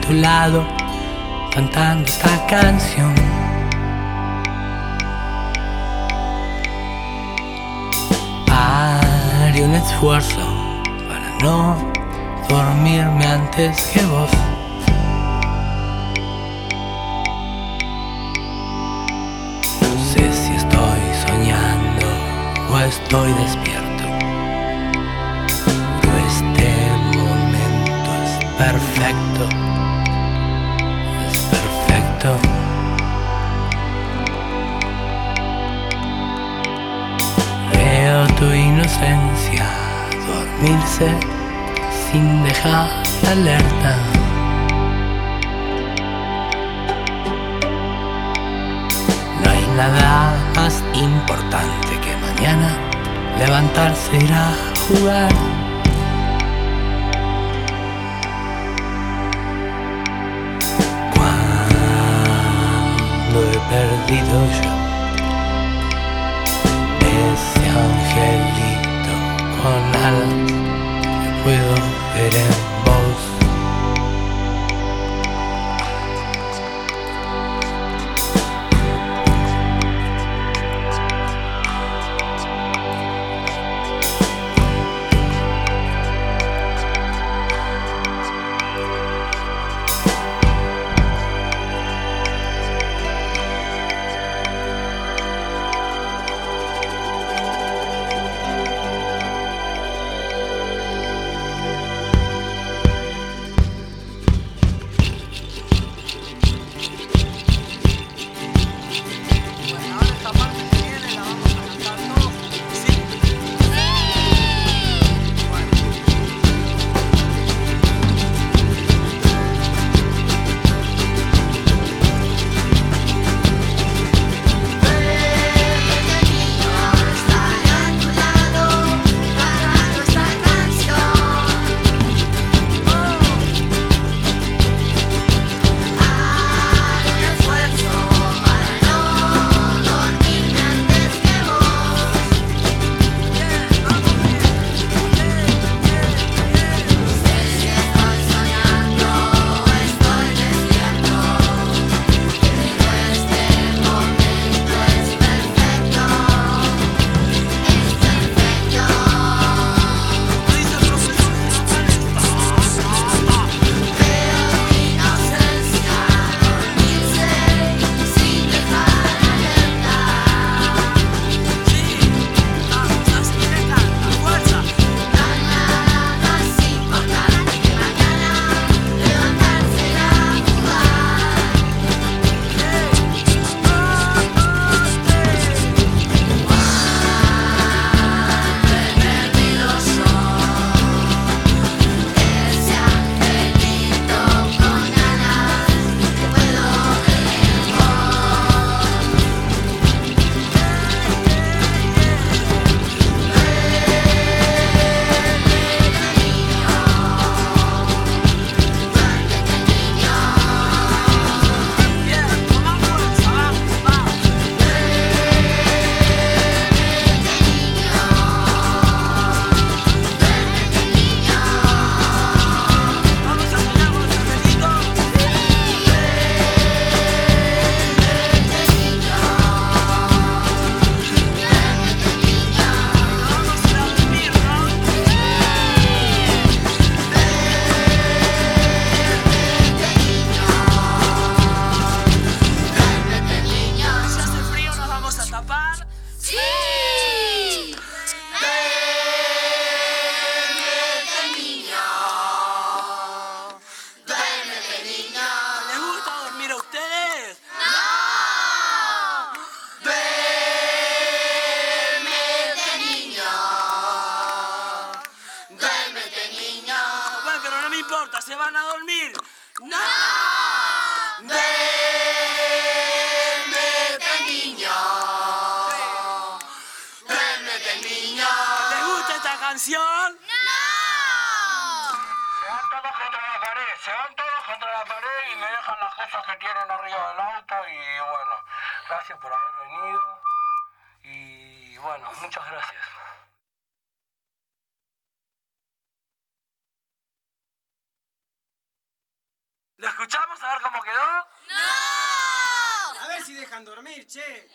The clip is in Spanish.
tu lado cantando esta canción. Haré un esfuerzo para no dormirme antes que vos. No sé si estoy soñando o estoy despierto. Perfecto. Es perfecto. Veo tu inocencia dormirse sin dejar alerta. No hay nada más importante que mañana levantarse ir a jugar. 你的手 importa, se van a dormir. ¡No! Duérmete, niño. Duérmete, niño. ¿Les gusta esta canción? ¡No! Se van todos contra la pared, se van todos contra la pared y me dejan las cosas que tienen arriba del auto y bueno, gracias por haber venido y bueno, muchas gracias. ¿Lo escuchamos a ver cómo quedó? ¡No! A ver si dejan dormir, che.